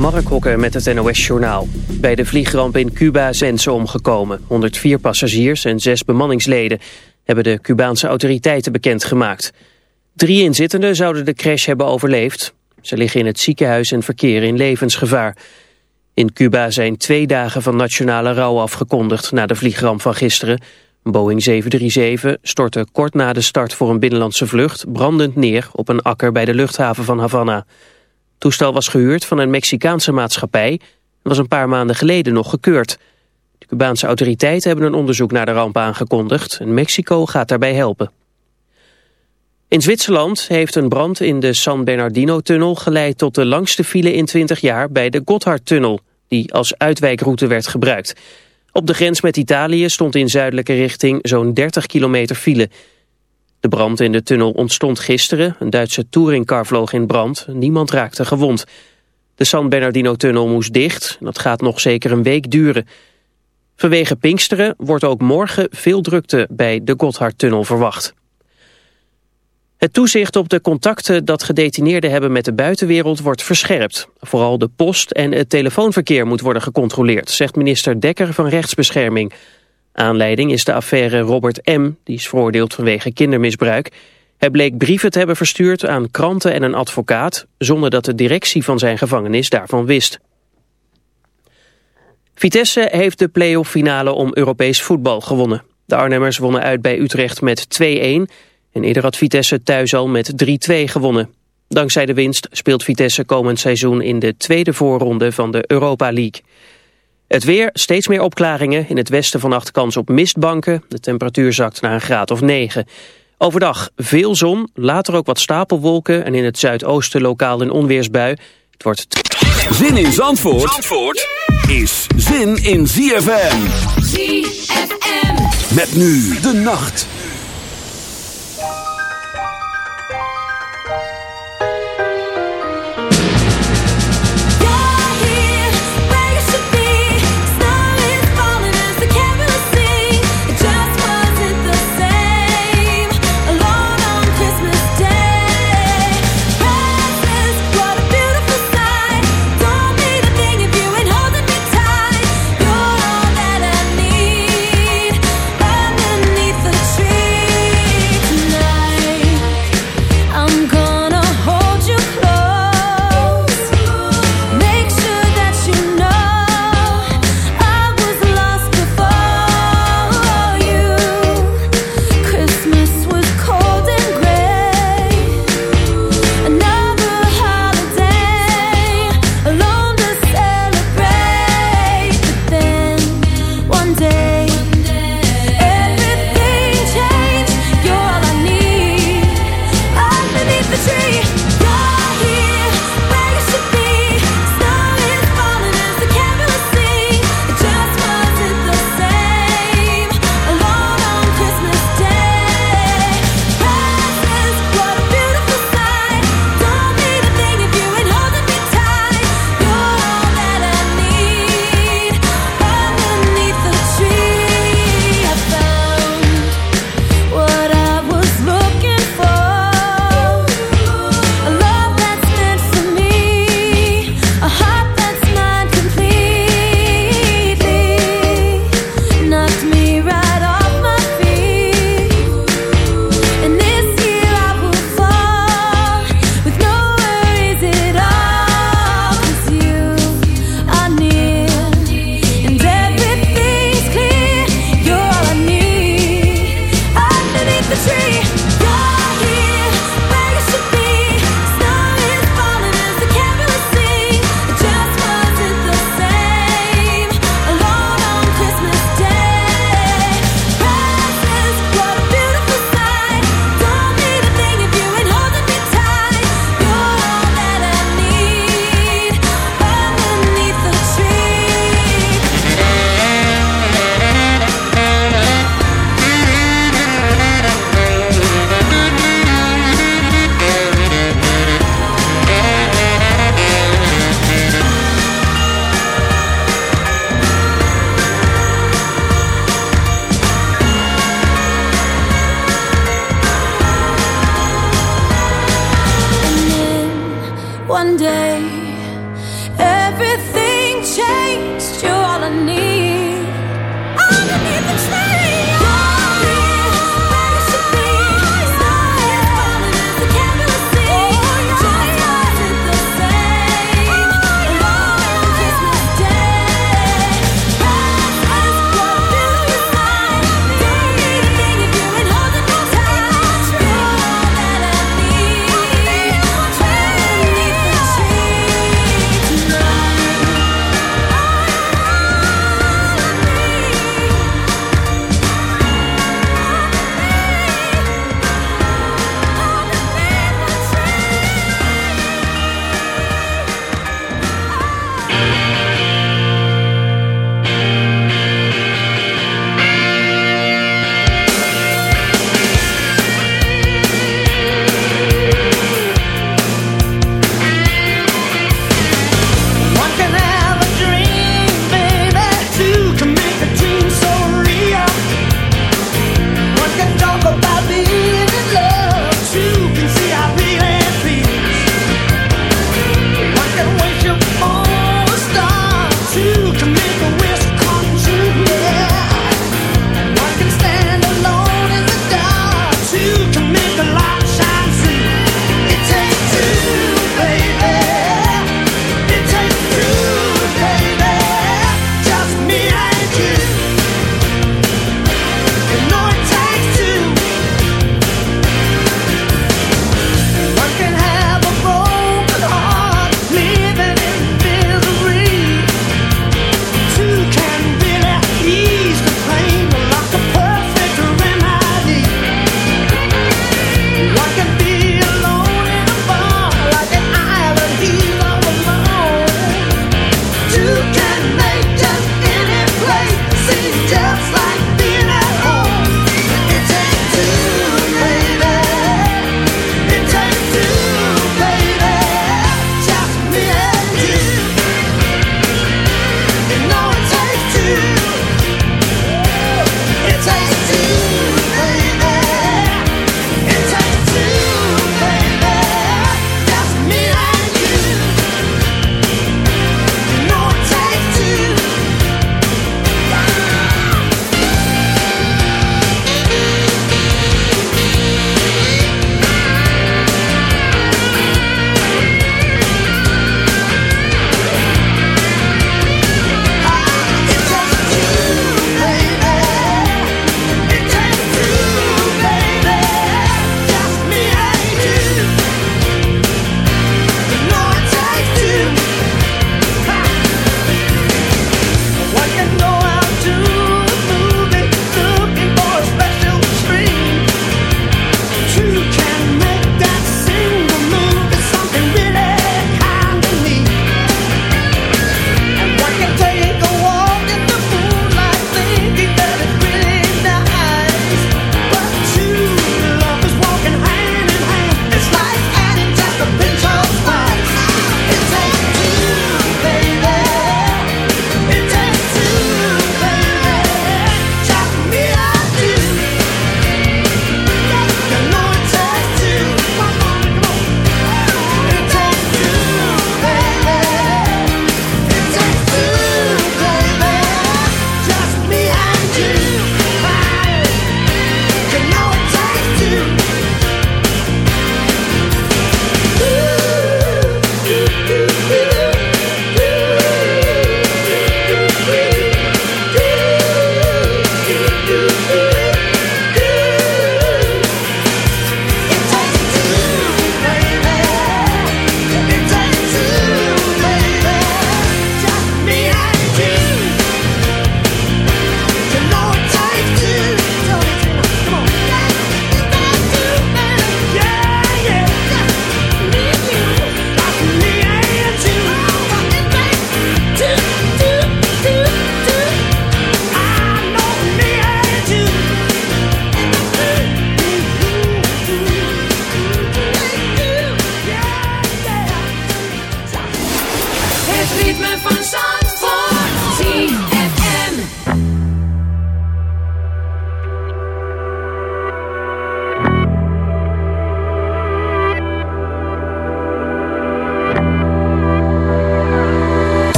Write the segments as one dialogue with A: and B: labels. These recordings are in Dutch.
A: Mark Hokker met het NOS-journaal. Bij de vliegramp in Cuba zijn ze omgekomen. 104 passagiers en 6 bemanningsleden hebben de Cubaanse autoriteiten bekendgemaakt. Drie inzittenden zouden de crash hebben overleefd. Ze liggen in het ziekenhuis en verkeren in levensgevaar. In Cuba zijn twee dagen van nationale rouw afgekondigd na de vliegramp van gisteren. Boeing 737 stortte kort na de start voor een binnenlandse vlucht brandend neer op een akker bij de luchthaven van Havana toestel was gehuurd van een Mexicaanse maatschappij en was een paar maanden geleden nog gekeurd. De Cubaanse autoriteiten hebben een onderzoek naar de ramp aangekondigd en Mexico gaat daarbij helpen. In Zwitserland heeft een brand in de San Bernardino-tunnel geleid tot de langste file in 20 jaar bij de Gotthardtunnel, die als uitwijkroute werd gebruikt. Op de grens met Italië stond in zuidelijke richting zo'n 30 kilometer file. De brand in de tunnel ontstond gisteren. Een Duitse touringcar vloog in brand. Niemand raakte gewond. De San Bernardino-tunnel moest dicht. Dat gaat nog zeker een week duren. Vanwege Pinksteren wordt ook morgen veel drukte bij de Gotthardtunnel verwacht. Het toezicht op de contacten dat gedetineerden hebben met de buitenwereld wordt verscherpt. Vooral de post en het telefoonverkeer moet worden gecontroleerd, zegt minister Dekker van Rechtsbescherming. Aanleiding is de affaire Robert M., die is veroordeeld vanwege kindermisbruik. Hij bleek brieven te hebben verstuurd aan kranten en een advocaat... zonder dat de directie van zijn gevangenis daarvan wist. Vitesse heeft de play-off finale om Europees voetbal gewonnen. De Arnhemmers wonnen uit bij Utrecht met 2-1... en eerder had Vitesse thuis al met 3-2 gewonnen. Dankzij de winst speelt Vitesse komend seizoen in de tweede voorronde van de Europa League. Het weer, steeds meer opklaringen. In het westen vannacht kans op mistbanken. De temperatuur zakt naar een graad of 9. Overdag veel zon, later ook wat stapelwolken... en in het zuidoosten lokaal een onweersbui. Het wordt...
B: Zin in Zandvoort, Zandvoort is zin in ZFM.
C: ZFM.
B: Met nu de nacht.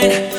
D: mine.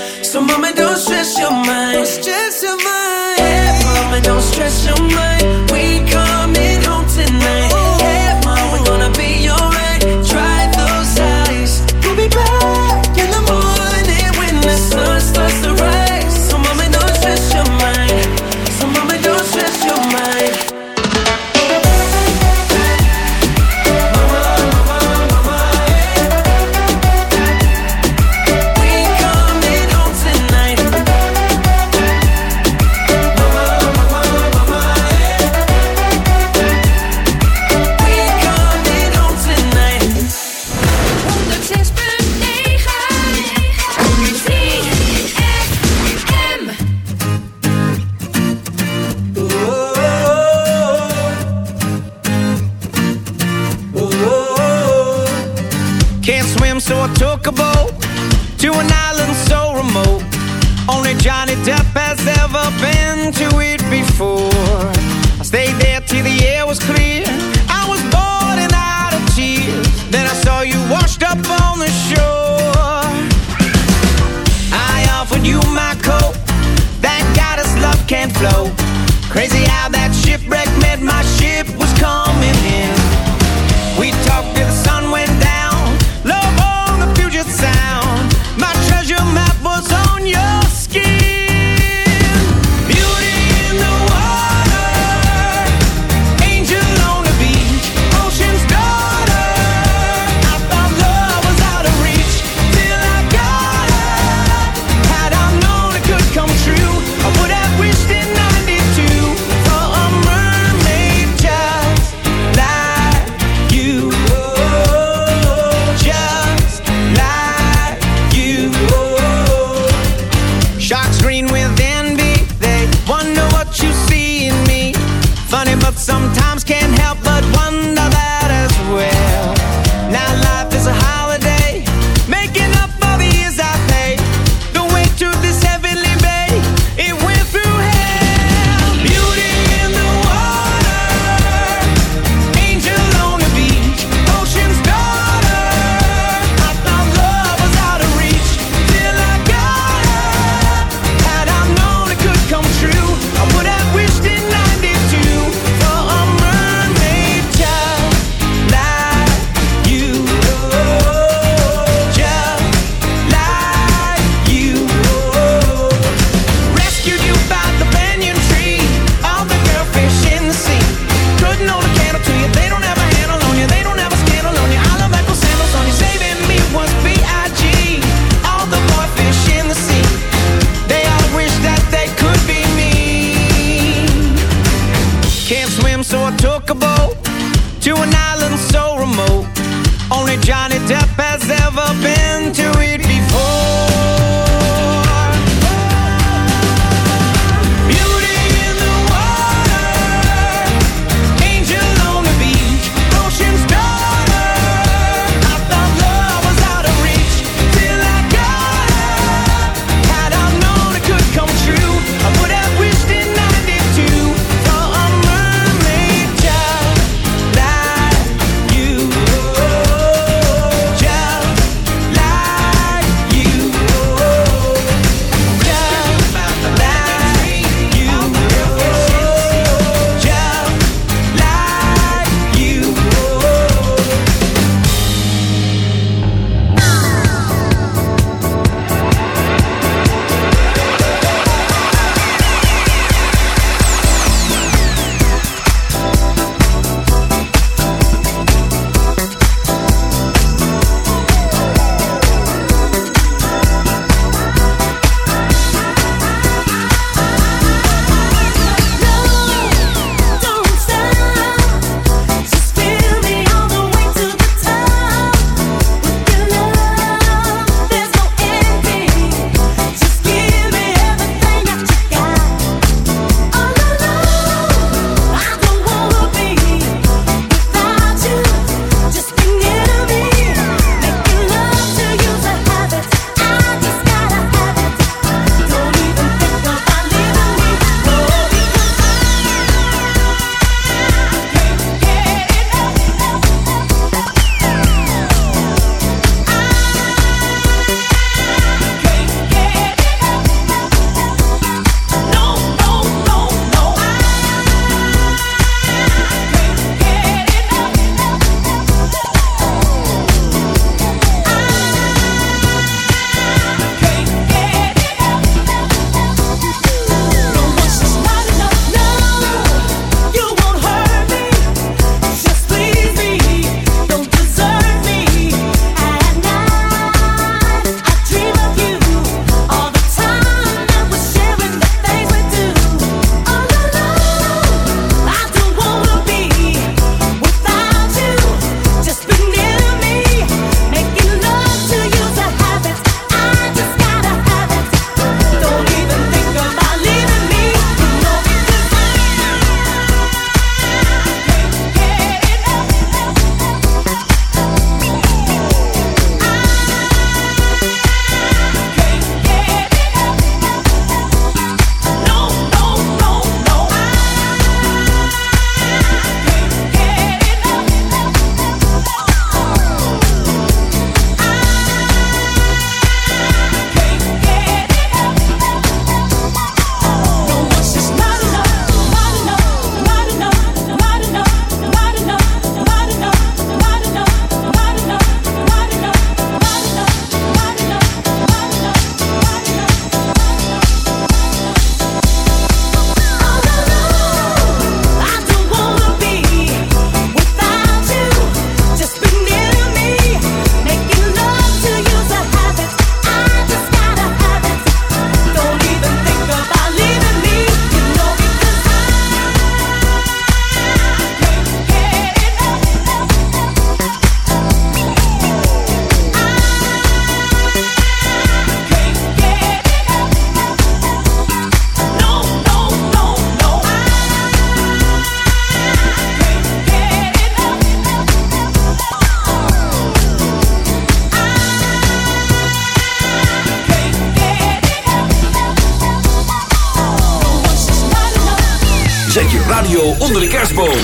B: Zet je radio onder de kerstboom.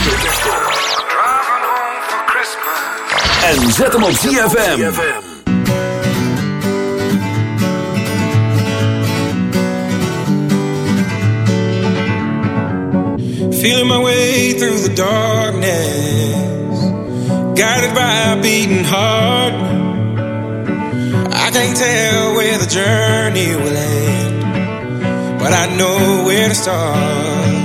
B: En zet hem op ZFM.
E: Feeling my way through the darkness. Guided by a beating heart. I can't tell where the journey will end. But I know where to start.